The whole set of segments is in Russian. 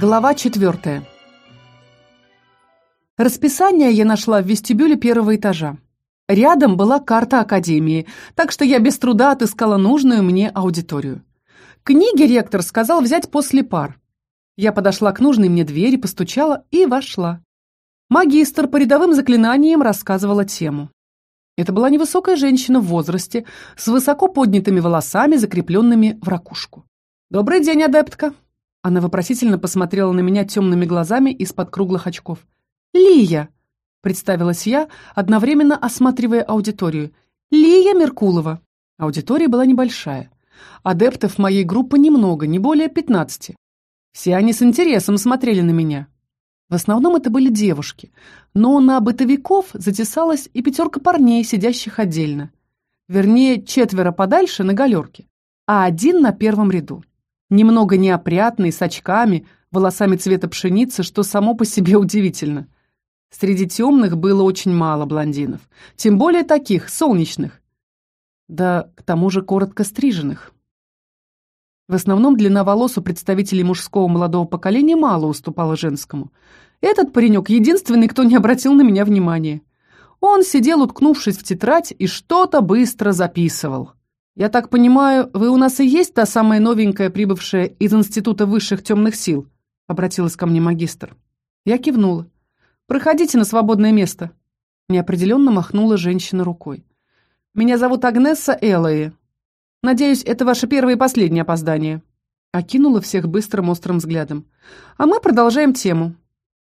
Глава четвертая. Расписание я нашла в вестибюле первого этажа. Рядом была карта академии, так что я без труда отыскала нужную мне аудиторию. Книги ректор сказал взять после пар. Я подошла к нужной мне двери, постучала и вошла. Магистр по рядовым заклинаниям рассказывала тему. Это была невысокая женщина в возрасте, с высоко поднятыми волосами, закрепленными в ракушку. «Добрый день, адептка!» Она вопросительно посмотрела на меня темными глазами из-под круглых очков. «Лия!» — представилась я, одновременно осматривая аудиторию. «Лия Меркулова!» Аудитория была небольшая. Адептов моей группы немного, не более пятнадцати. Все они с интересом смотрели на меня. В основном это были девушки, но на бытовиков затесалась и пятерка парней, сидящих отдельно. Вернее, четверо подальше на галерке, а один на первом ряду немного неопрятный, с очками, волосами цвета пшеницы, что само по себе удивительно. Среди темных было очень мало блондинов, тем более таких, солнечных. Да, к тому же коротко стриженных. В основном длина волос у представителей мужского молодого поколения мало уступала женскому. Этот паренек единственный, кто не обратил на меня внимания. Он сидел, уткнувшись в тетрадь, и что-то быстро записывал. «Я так понимаю, вы у нас и есть та самая новенькая, прибывшая из Института высших темных сил?» — обратилась ко мне магистр. Я кивнула. «Проходите на свободное место». Неопределенно махнула женщина рукой. «Меня зовут Агнесса Эллои. Надеюсь, это ваше первое и последнее опоздание». Окинула всех быстрым острым взглядом. «А мы продолжаем тему.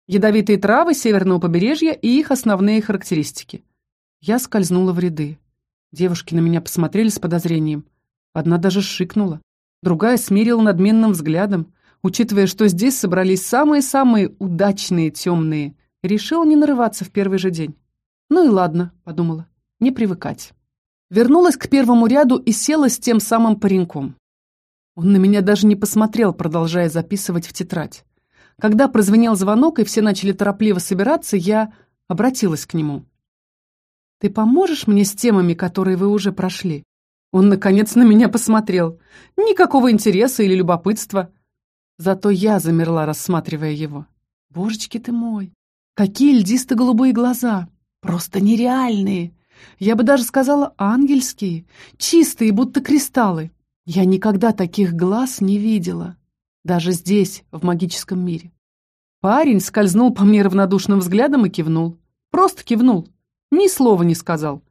Ядовитые травы северного побережья и их основные характеристики». Я скользнула в ряды. Девушки на меня посмотрели с подозрением. Одна даже шикнула. Другая смирила надменным взглядом, учитывая, что здесь собрались самые-самые удачные темные. Решила не нарываться в первый же день. «Ну и ладно», — подумала, — «не привыкать». Вернулась к первому ряду и села с тем самым пареньком. Он на меня даже не посмотрел, продолжая записывать в тетрадь. Когда прозвенел звонок и все начали торопливо собираться, я обратилась к нему. Ты поможешь мне с темами, которые вы уже прошли?» Он, наконец, на меня посмотрел. Никакого интереса или любопытства. Зато я замерла, рассматривая его. «Божечки ты мой! Какие льдисто-голубые глаза! Просто нереальные! Я бы даже сказала ангельские, чистые, будто кристаллы. Я никогда таких глаз не видела. Даже здесь, в магическом мире. Парень скользнул по мне равнодушным взглядом и кивнул. Просто кивнул ни слова не сказал,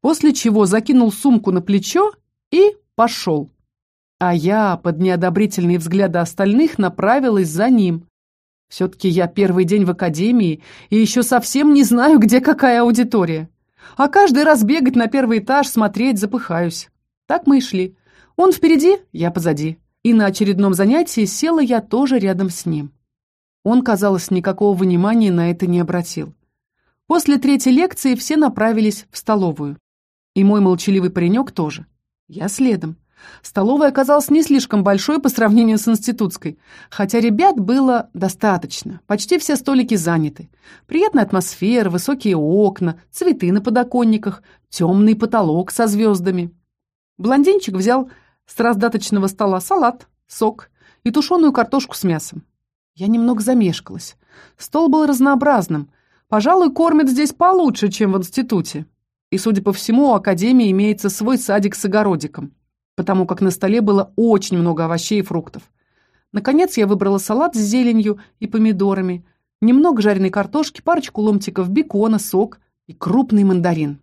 после чего закинул сумку на плечо и пошел. А я, под неодобрительные взгляды остальных, направилась за ним. Все-таки я первый день в академии и еще совсем не знаю, где какая аудитория. А каждый раз бегать на первый этаж, смотреть, запыхаюсь. Так мы и шли. Он впереди, я позади. И на очередном занятии села я тоже рядом с ним. Он, казалось, никакого внимания на это не обратил. После третьей лекции все направились в столовую. И мой молчаливый паренек тоже. Я следом. Столовая оказалась не слишком большой по сравнению с институтской, хотя ребят было достаточно, почти все столики заняты. Приятная атмосфера, высокие окна, цветы на подоконниках, темный потолок со звездами. Блондинчик взял с раздаточного стола салат, сок и тушеную картошку с мясом. Я немного замешкалась. Стол был разнообразным — Пожалуй, кормят здесь получше, чем в институте. И, судя по всему, у Академии имеется свой садик с огородиком, потому как на столе было очень много овощей и фруктов. Наконец я выбрала салат с зеленью и помидорами, немного жареной картошки, парочку ломтиков бекона, сок и крупный мандарин.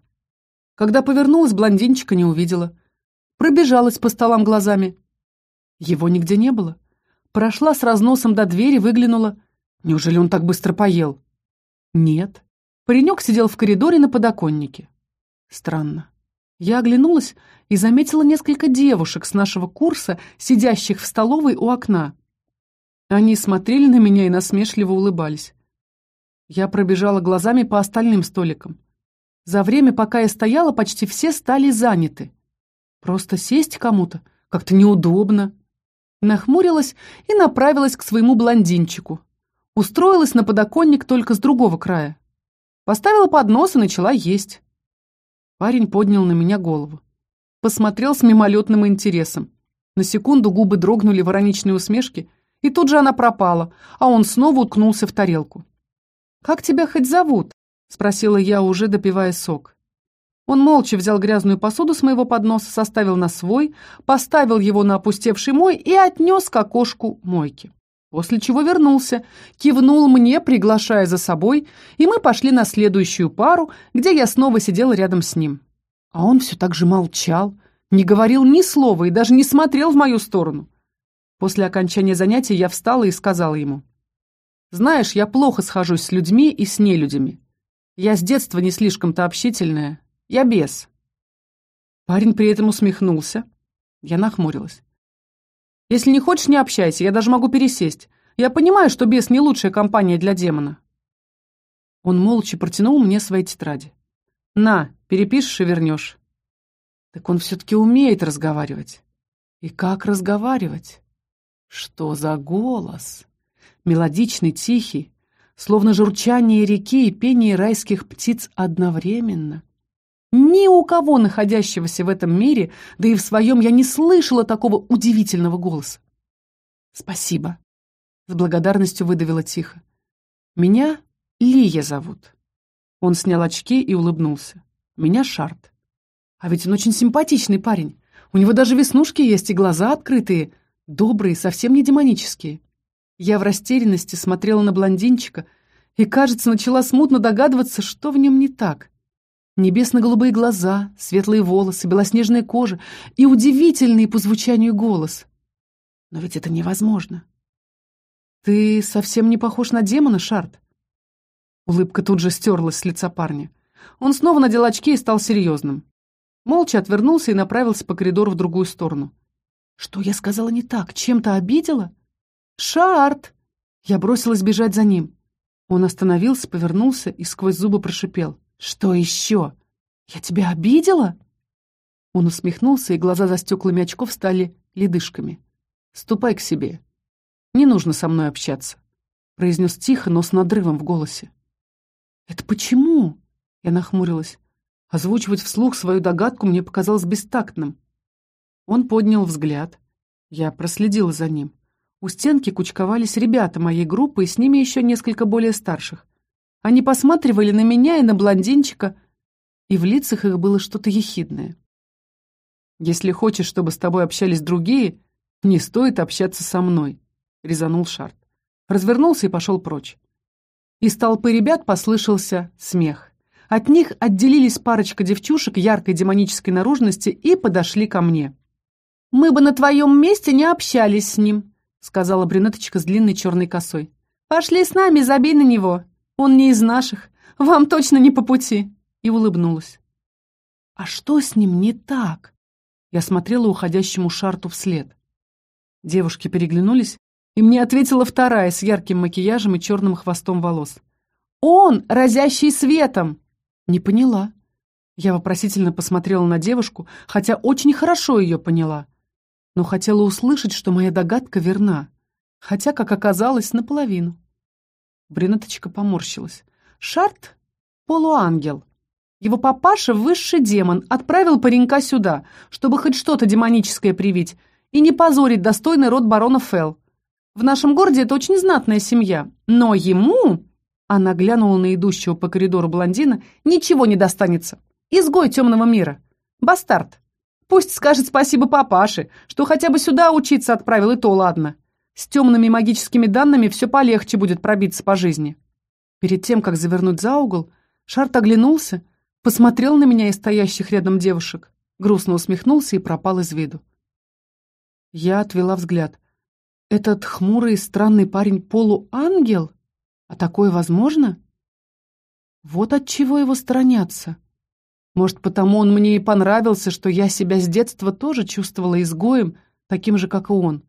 Когда повернулась, блондинчика не увидела. Пробежалась по столам глазами. Его нигде не было. Прошла с разносом до двери, выглянула. Неужели он так быстро поел? Нет. Паренек сидел в коридоре на подоконнике. Странно. Я оглянулась и заметила несколько девушек с нашего курса, сидящих в столовой у окна. Они смотрели на меня и насмешливо улыбались. Я пробежала глазами по остальным столикам. За время, пока я стояла, почти все стали заняты. Просто сесть кому-то как-то неудобно. Нахмурилась и направилась к своему блондинчику. Устроилась на подоконник только с другого края. Поставила поднос и начала есть. Парень поднял на меня голову. Посмотрел с мимолетным интересом. На секунду губы дрогнули в ироничной усмешке, И тут же она пропала, а он снова уткнулся в тарелку. «Как тебя хоть зовут?» — спросила я, уже допивая сок. Он молча взял грязную посуду с моего подноса, составил на свой, поставил его на опустевший мой и отнес к окошку мойки. После чего вернулся, кивнул мне, приглашая за собой, и мы пошли на следующую пару, где я снова сидела рядом с ним. А он все так же молчал, не говорил ни слова и даже не смотрел в мою сторону. После окончания занятия я встала и сказала ему. «Знаешь, я плохо схожусь с людьми и с нелюдями. Я с детства не слишком-то общительная, я бес». Парень при этом усмехнулся. Я нахмурилась. «Если не хочешь, не общайся, я даже могу пересесть. Я понимаю, что бес не лучшая компания для демона». Он молча протянул мне свои тетради. «На, перепишешь и вернешь». Так он все-таки умеет разговаривать. И как разговаривать? Что за голос? Мелодичный, тихий, словно журчание реки и пение райских птиц одновременно. Ни у кого, находящегося в этом мире, да и в своем, я не слышала такого удивительного голоса. «Спасибо», — с благодарностью выдавила тихо. «Меня Лия зовут». Он снял очки и улыбнулся. «Меня Шарт. А ведь он очень симпатичный парень. У него даже веснушки есть и глаза открытые, добрые, совсем не демонические». Я в растерянности смотрела на блондинчика и, кажется, начала смутно догадываться, что в нем не так. Небесно-голубые глаза, светлые волосы, белоснежная кожа и удивительный по звучанию голос. Но ведь это невозможно. «Ты совсем не похож на демона, Шарт?» Улыбка тут же стерлась с лица парня. Он снова надел очки и стал серьезным. Молча отвернулся и направился по коридору в другую сторону. «Что я сказала не так? Чем-то обидела?» «Шарт!» Я бросилась бежать за ним. Он остановился, повернулся и сквозь зубы прошипел. «Что еще? Я тебя обидела?» Он усмехнулся, и глаза за стеклами очков стали ледышками. «Ступай к себе. Не нужно со мной общаться», — произнес тихо, но с надрывом в голосе. «Это почему?» — я нахмурилась. Озвучивать вслух свою догадку мне показалось бестактным. Он поднял взгляд. Я проследила за ним. У стенки кучковались ребята моей группы, и с ними еще несколько более старших. Они посматривали на меня и на блондинчика, и в лицах их было что-то ехидное. «Если хочешь, чтобы с тобой общались другие, не стоит общаться со мной», — резанул Шарт. Развернулся и пошел прочь. Из толпы ребят послышался смех. От них отделились парочка девчушек яркой демонической наружности и подошли ко мне. «Мы бы на твоем месте не общались с ним», — сказала брюнеточка с длинной черной косой. «Пошли с нами, забей на него. Он не из наших. Вам точно не по пути!» И улыбнулась. «А что с ним не так?» Я смотрела уходящему шарту вслед. Девушки переглянулись, и мне ответила вторая с ярким макияжем и черным хвостом волос. «Он, разящий светом!» «Не поняла». Я вопросительно посмотрела на девушку, хотя очень хорошо ее поняла, но хотела услышать, что моя догадка верна, хотя, как оказалось, наполовину. Брюнеточка поморщилась. «Шарт — полуангел. Его папаша, высший демон, отправил паренька сюда, чтобы хоть что-то демоническое привить и не позорить достойный род барона Фелл. В нашем городе это очень знатная семья, но ему...» Она глянула на идущего по коридору блондина. «Ничего не достанется. Изгой темного мира. Бастард. Пусть скажет спасибо папаше, что хотя бы сюда учиться отправил, и то ладно. С темными магическими данными все полегче будет пробиться по жизни. Перед тем, как завернуть за угол, Шарт оглянулся, посмотрел на меня и стоящих рядом девушек, грустно усмехнулся и пропал из виду. Я отвела взгляд. Этот хмурый и странный парень полуангел? А такое возможно? Вот от чего его сторонятся. Может, потому он мне и понравился, что я себя с детства тоже чувствовала изгоем, таким же, как и он.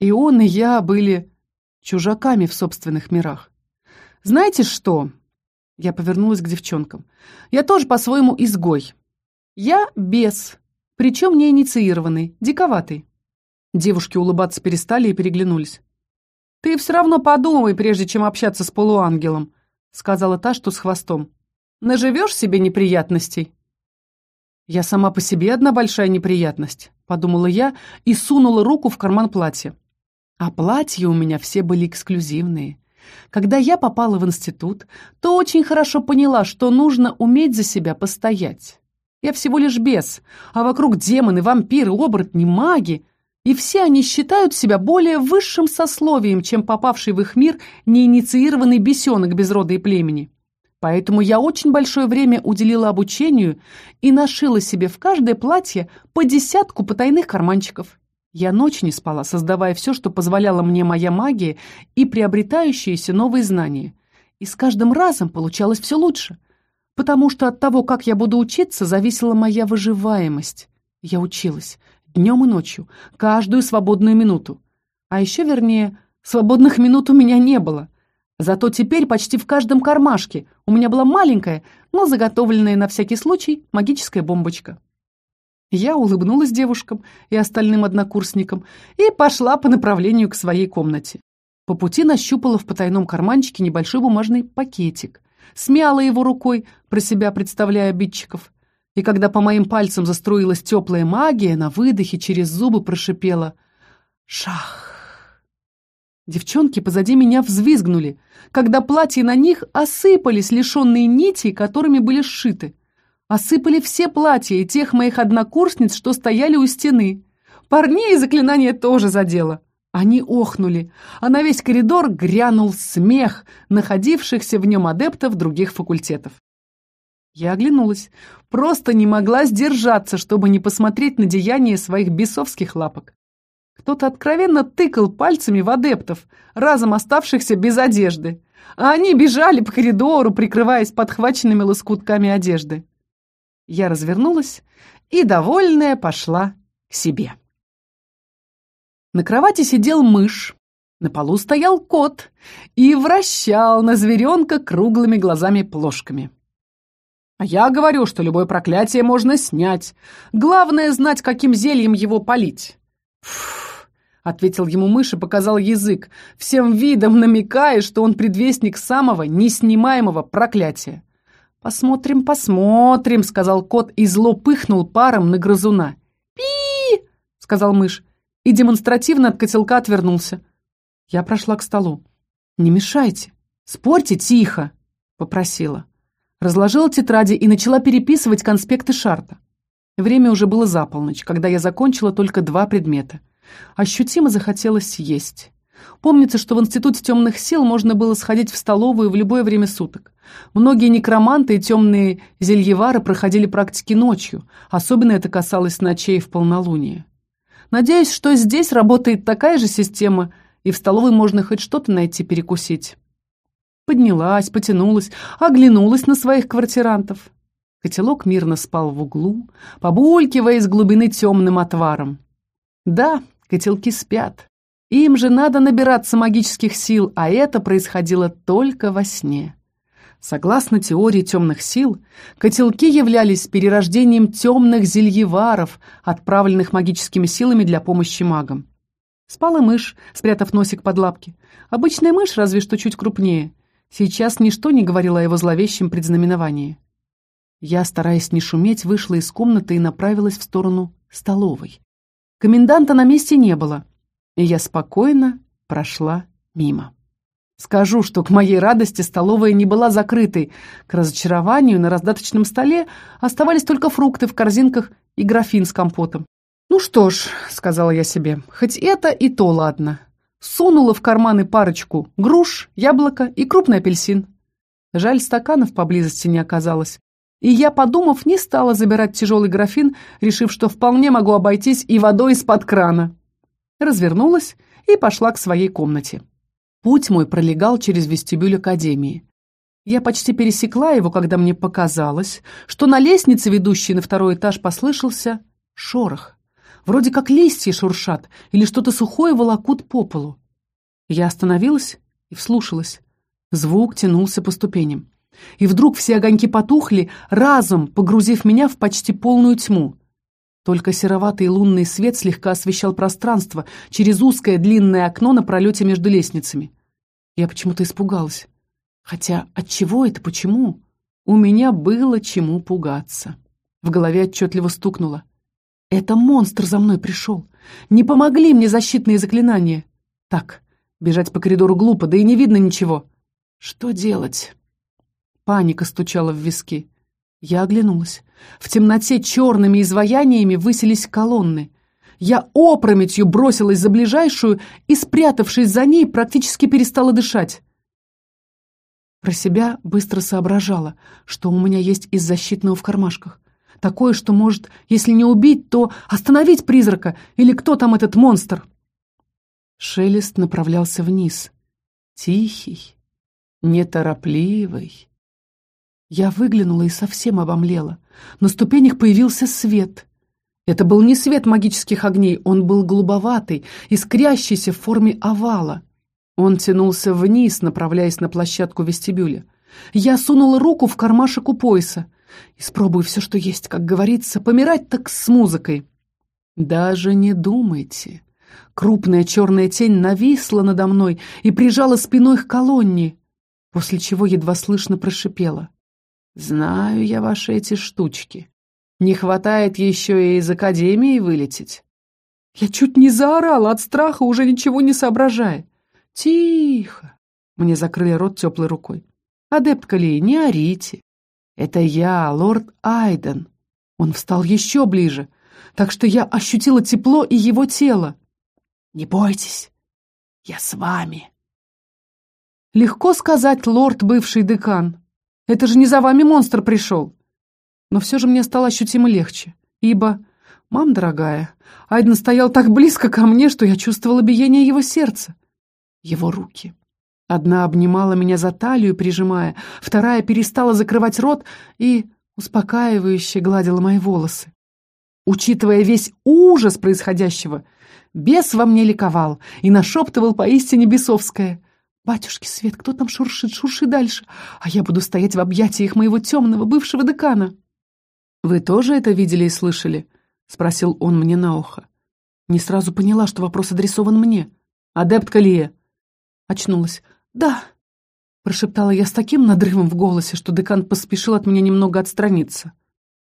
И он, и я были чужаками в собственных мирах. Знаете что? Я повернулась к девчонкам. Я тоже по-своему изгой. Я бес, причем не инициированный, диковатый. Девушки улыбаться перестали и переглянулись. «Ты все равно подумай, прежде чем общаться с полуангелом», сказала та, что с хвостом. «Наживешь себе неприятностей?» «Я сама по себе одна большая неприятность», подумала я и сунула руку в карман платья. А платья у меня все были эксклюзивные. Когда я попала в институт, то очень хорошо поняла, что нужно уметь за себя постоять. Я всего лишь бес, а вокруг демоны, вампиры, оборотни, маги. И все они считают себя более высшим сословием, чем попавший в их мир неинициированный бесенок без рода и племени. Поэтому я очень большое время уделила обучению и нашила себе в каждое платье по десятку потайных карманчиков. Я ночь не спала, создавая все, что позволяла мне моя магия и приобретающиеся новые знания. И с каждым разом получалось все лучше, потому что от того, как я буду учиться, зависела моя выживаемость. Я училась днем и ночью, каждую свободную минуту. А еще, вернее, свободных минут у меня не было. Зато теперь почти в каждом кармашке у меня была маленькая, но заготовленная на всякий случай магическая бомбочка. Я улыбнулась девушкам и остальным однокурсникам и пошла по направлению к своей комнате. По пути нащупала в потайном карманчике небольшой бумажный пакетик. Смяла его рукой, про себя представляя обидчиков. И когда по моим пальцам застроилась теплая магия, на выдохе через зубы прошипела «Шах!». Девчонки позади меня взвизгнули, когда платья на них осыпались, лишенные нитей, которыми были сшиты. Осыпали все платья и тех моих однокурсниц, что стояли у стены. Парней заклинание тоже задело. Они охнули, а на весь коридор грянул смех находившихся в нем адептов других факультетов. Я оглянулась, просто не могла сдержаться, чтобы не посмотреть на деяния своих бесовских лапок. Кто-то откровенно тыкал пальцами в адептов, разом оставшихся без одежды, а они бежали по коридору, прикрываясь подхваченными лоскутками одежды. Я развернулась и, довольная, пошла к себе. На кровати сидел мышь, на полу стоял кот и вращал на зверенка круглыми глазами-плошками. А я говорю, что любое проклятие можно снять. Главное знать, каким зельем его полить. Фух, ответил ему мышь и показал язык, всем видом намекая, что он предвестник самого неснимаемого проклятия. «Посмотрим, посмотрим», — сказал кот и зло пыхнул паром на грызуна. «Пи!» — сказал мышь и демонстративно от котелка отвернулся. Я прошла к столу. «Не мешайте, спорьте тихо», — попросила. Разложила тетради и начала переписывать конспекты Шарта. Время уже было за полночь, когда я закончила только два предмета. Ощутимо захотелось есть. Помнится, что в Институте темных сил можно было сходить в столовую в любое время суток. Многие некроманты и темные зельевары проходили практики ночью, особенно это касалось ночей в полнолуние. Надеюсь, что здесь работает такая же система, и в столовой можно хоть что-то найти перекусить. Поднялась, потянулась, оглянулась на своих квартирантов. Котелок мирно спал в углу, побулькивая из глубины темным отваром. Да, котелки спят, им же надо набираться магических сил, а это происходило только во сне. Согласно теории темных сил, котелки являлись перерождением темных зельеваров, отправленных магическими силами для помощи магам. Спала мышь, спрятав носик под лапки. Обычная мышь, разве что чуть крупнее. Сейчас ничто не говорило о его зловещем предзнаменовании. Я, стараясь не шуметь, вышла из комнаты и направилась в сторону столовой. Коменданта на месте не было и я спокойно прошла мимо. Скажу, что к моей радости столовая не была закрытой. К разочарованию на раздаточном столе оставались только фрукты в корзинках и графин с компотом. «Ну что ж», — сказала я себе, — «хоть это и то ладно». Сунула в карманы парочку груш, яблоко и крупный апельсин. Жаль, стаканов поблизости не оказалось. И я, подумав, не стала забирать тяжелый графин, решив, что вполне могу обойтись и водой из-под крана развернулась и пошла к своей комнате. Путь мой пролегал через вестибюль академии. Я почти пересекла его, когда мне показалось, что на лестнице, ведущей на второй этаж, послышался шорох. Вроде как листья шуршат или что-то сухое волокут по полу. Я остановилась и вслушалась. Звук тянулся по ступеням. И вдруг все огоньки потухли, разом погрузив меня в почти полную тьму. Только сероватый лунный свет слегка освещал пространство через узкое длинное окно на пролете между лестницами. Я почему-то испугалась. Хотя от чего это, почему? У меня было чему пугаться. В голове отчетливо стукнуло. Это монстр за мной пришел. Не помогли мне защитные заклинания. Так, бежать по коридору глупо, да и не видно ничего. Что делать? Паника стучала в виски. Я оглянулась. В темноте черными изваяниями высились колонны. Я опрометью бросилась за ближайшую и, спрятавшись за ней, практически перестала дышать. Про себя быстро соображала, что у меня есть из защитного в кармашках. Такое, что может, если не убить, то остановить призрака или кто там этот монстр. Шелест направлялся вниз. Тихий, неторопливый. Я выглянула и совсем обомлела. На ступенях появился свет. Это был не свет магических огней, он был голубоватый, искрящийся в форме овала. Он тянулся вниз, направляясь на площадку вестибюля. Я сунула руку в кармашек у пояса. Испробую все, что есть, как говорится, помирать так с музыкой. Даже не думайте. Крупная черная тень нависла надо мной и прижала спиной к колонне, после чего едва слышно прошипела. Знаю я ваши эти штучки. Не хватает еще и из академии вылететь. Я чуть не заорала от страха, уже ничего не соображая. Тихо. Мне закрыли рот теплой рукой. Адепт Калии, не орите. Это я, лорд Айден. Он встал еще ближе, так что я ощутила тепло и его тело. Не бойтесь, я с вами. Легко сказать, лорд бывший декан. Это же не за вами монстр пришел. Но все же мне стало ощутимо легче, ибо, мам дорогая, Айден стоял так близко ко мне, что я чувствовала биение его сердца. Его руки. Одна обнимала меня за талию, прижимая, вторая перестала закрывать рот и успокаивающе гладила мои волосы. Учитывая весь ужас происходящего, бес во мне ликовал и нашептывал поистине бесовское. «Батюшки Свет, кто там шуршит? Шурши дальше, а я буду стоять в объятиях моего темного бывшего декана». «Вы тоже это видели и слышали?» — спросил он мне на ухо. Не сразу поняла, что вопрос адресован мне. «Адепт Калия!» Очнулась. «Да!» — прошептала я с таким надрывом в голосе, что декан поспешил от меня немного отстраниться.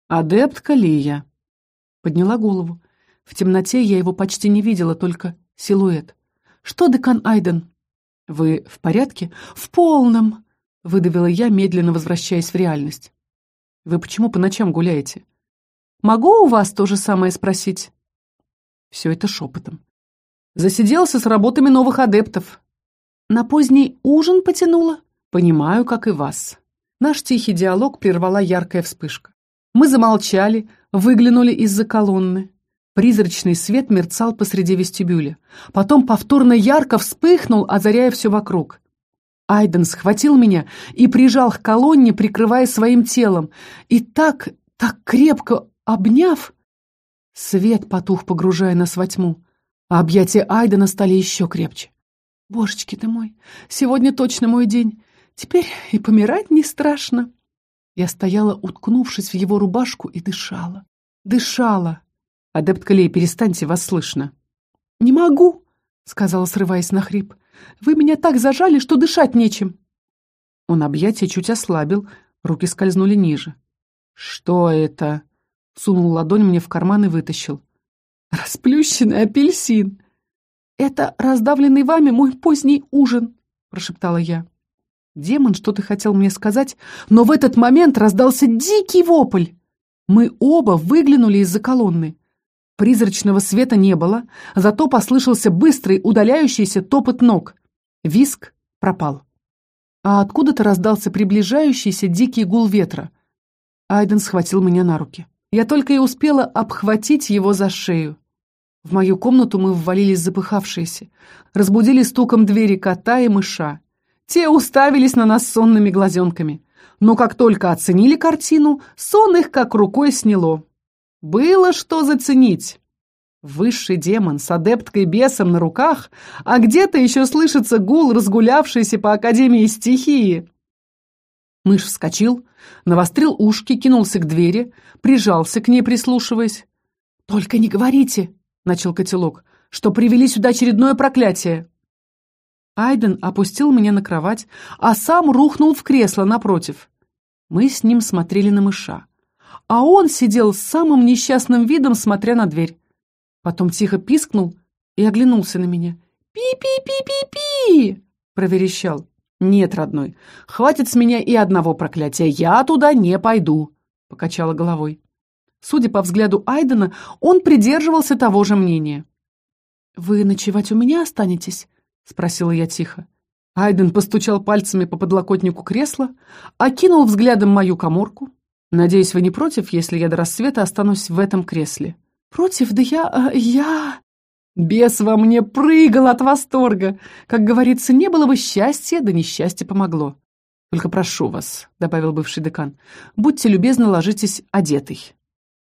«Адепт Калия!» Подняла голову. В темноте я его почти не видела, только силуэт. «Что, декан Айден?» «Вы в порядке?» «В полном!» — выдавила я, медленно возвращаясь в реальность. «Вы почему по ночам гуляете?» «Могу у вас то же самое спросить?» Все это шепотом. «Засиделся с работами новых адептов». «На поздний ужин потянула?» «Понимаю, как и вас». Наш тихий диалог прервала яркая вспышка. Мы замолчали, выглянули из-за колонны. Призрачный свет мерцал посреди вестибюля. Потом повторно ярко вспыхнул, озаряя все вокруг. Айден схватил меня и прижал к колонне, прикрывая своим телом. И так, так крепко обняв... Свет потух, погружая нас во тьму, а объятия Айдена стали еще крепче. «Божечки ты мой, сегодня точно мой день. Теперь и помирать не страшно». Я стояла, уткнувшись в его рубашку, и дышала. Дышала, «Адепт Калей, перестаньте, вас слышно». «Не могу», — сказала, срываясь на хрип. «Вы меня так зажали, что дышать нечем». Он объятия чуть ослабил, руки скользнули ниже. «Что это?» — сунул ладонь мне в карман и вытащил. «Расплющенный апельсин!» «Это раздавленный вами мой поздний ужин», — прошептала я. Демон что-то хотел мне сказать, но в этот момент раздался дикий вопль. Мы оба выглянули из-за колонны. Призрачного света не было, зато послышался быстрый удаляющийся топот ног. Виск пропал. А откуда-то раздался приближающийся дикий гул ветра. Айден схватил меня на руки. Я только и успела обхватить его за шею. В мою комнату мы ввалились запыхавшиеся, разбудили стуком двери кота и мыша. Те уставились на нас сонными глазенками. Но как только оценили картину, сон их как рукой сняло. Было что заценить. Высший демон с адепткой бесом на руках, а где-то еще слышится гул, разгулявшийся по Академии стихии. Мышь вскочил, навострил ушки, кинулся к двери, прижался к ней, прислушиваясь. «Только не говорите», — начал котелок, — «что привели сюда очередное проклятие». Айден опустил меня на кровать, а сам рухнул в кресло напротив. Мы с ним смотрели на мыша а он сидел с самым несчастным видом, смотря на дверь. Потом тихо пискнул и оглянулся на меня. «Пи-пи-пи-пи-пи!» — проверещал. «Нет, родной, хватит с меня и одного проклятия, я туда не пойду», — покачала головой. Судя по взгляду Айдена, он придерживался того же мнения. «Вы ночевать у меня останетесь?» — спросила я тихо. Айден постучал пальцами по подлокотнику кресла, окинул взглядом мою коморку. «Надеюсь, вы не против, если я до рассвета останусь в этом кресле?» «Против? Да я... Э, я...» Бес во мне прыгал от восторга. Как говорится, не было бы счастья, да несчастье помогло. «Только прошу вас», — добавил бывший декан, — «будьте любезны, ложитесь одетый».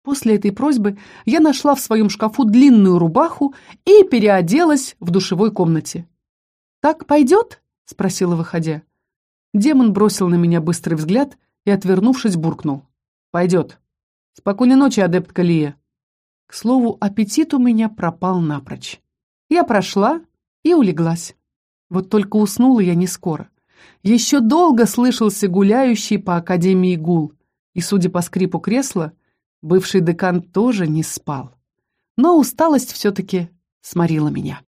После этой просьбы я нашла в своем шкафу длинную рубаху и переоделась в душевой комнате. «Так пойдет?» — спросила, выходя. Демон бросил на меня быстрый взгляд и, отвернувшись, буркнул. «Пойдет. Спокойной ночи, адепт Калия». К слову, аппетит у меня пропал напрочь. Я прошла и улеглась. Вот только уснула я не скоро. Еще долго слышался гуляющий по академии гул, и, судя по скрипу кресла, бывший декан тоже не спал. Но усталость все-таки сморила меня.